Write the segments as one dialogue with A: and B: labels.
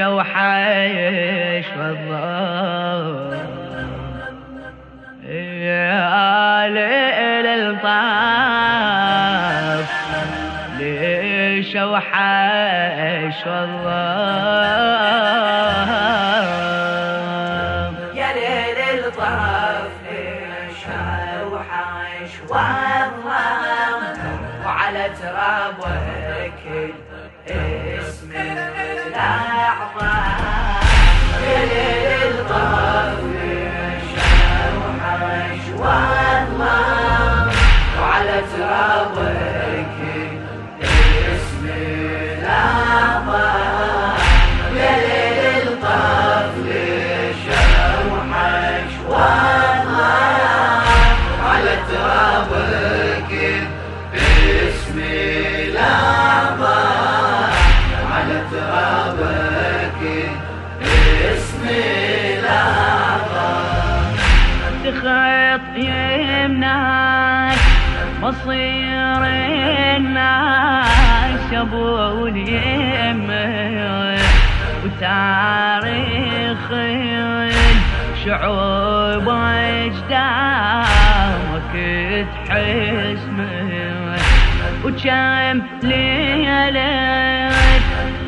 A: وحيش والضوء يا ليل الطاف ليش وحيش والله
B: وعلى ترابك
A: مصير الناس ابو اليمه وتاريخ شعوب اجدامك تحس وكم ليلة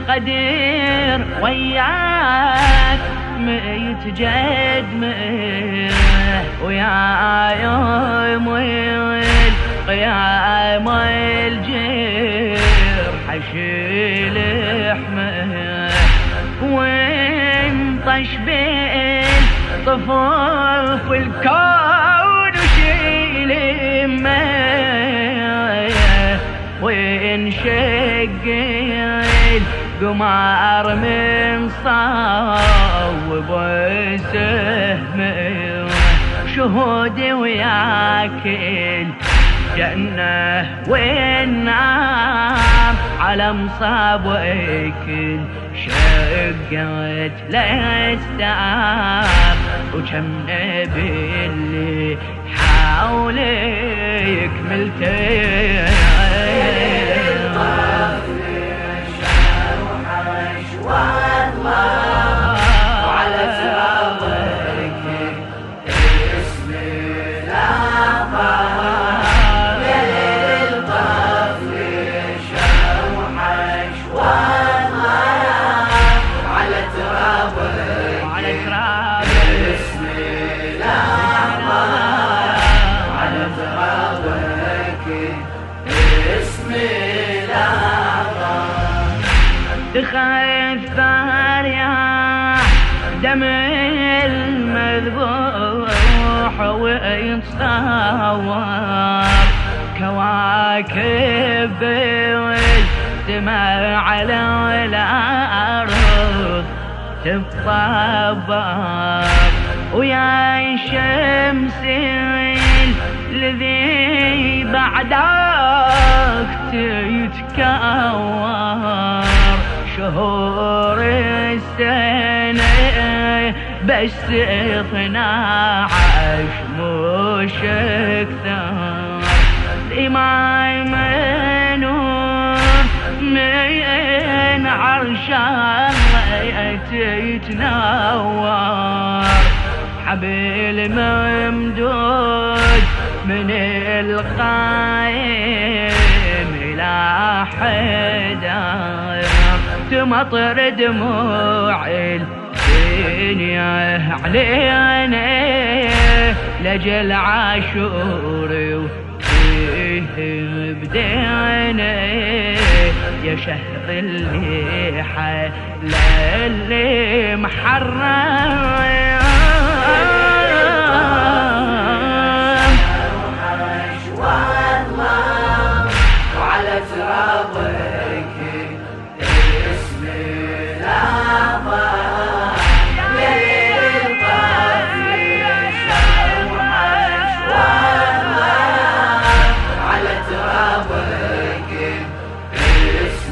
A: قدير وياك ميت جد ويا يوم القيام الجير حشيل حمه وانطش بالطفل في الكون وشيل وانشق القمار من صوب سهم شهودي وياك الجنة والنار على مصابك شقت الاستار وكم نبي اللي حولك ملتين تخيف يا دم المذبوح ويتصور كواكب والسماء على الأرض تتصبر ويا شمس الذي بعدك تتكور شهور السنة بس اثنا عشر مش أكثر الإمام نور من عرش الله تتنور. حبيل ممدود من القائم إلى مطر دموع الدنيا علينا لجل عاشوري وفيه بدينا. يا شهر اللي حل محرم. وعلى ترابه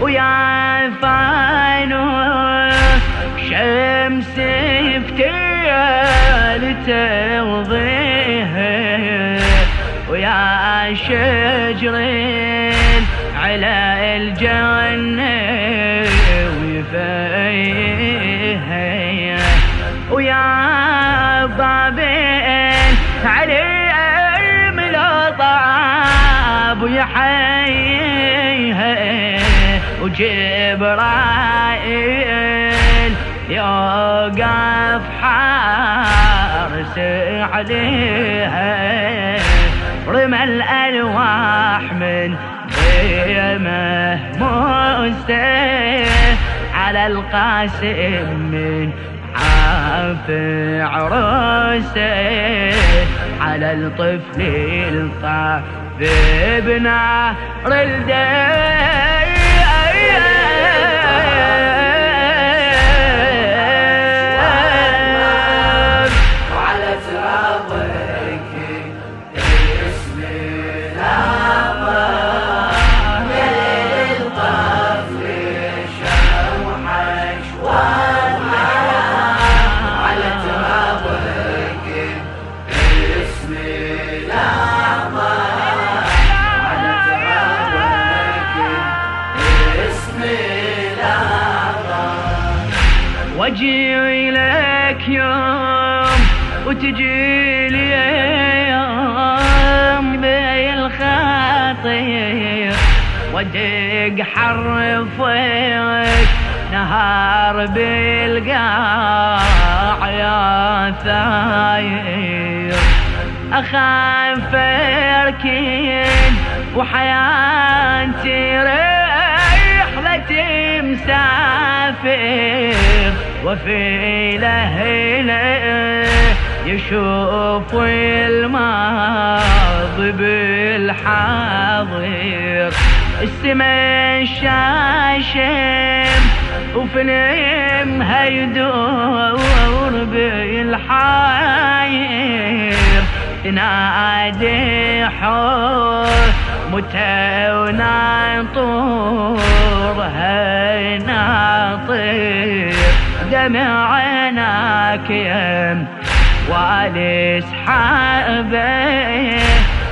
A: ويا فانوس شمس فتيل ترضيها ويا شجر على الجنة وفيها ويا بابين علي الملطاب ويحييها وجبرائيل يوقف حارس عليها رمى الألواح من قيمه مستيح على القاسم من عافى عروسه على الطفل الطاف بنار الدين. واجي لك يوم وتجي لي يوم بالخاطر ودق حرفك نهار بالقاع يا ثاير. أخاف أركن وحياتي رحلة مسافر وفي لهله يشوف الماضي بالحاضر. السما الشاشم وفيلمها يدور بالحاير. تنادي حور متى طور ناطر دمع عيناك يم سحابه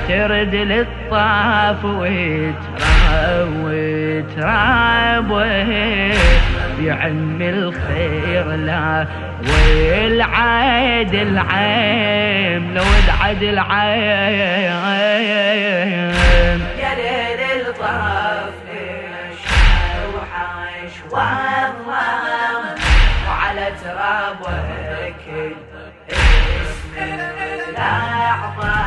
A: ترد للطاف وتراب وتراب بعم الخير لا والعاد العام لو ادعد العام.
B: يا ليل الطرف وحاش والله Papa.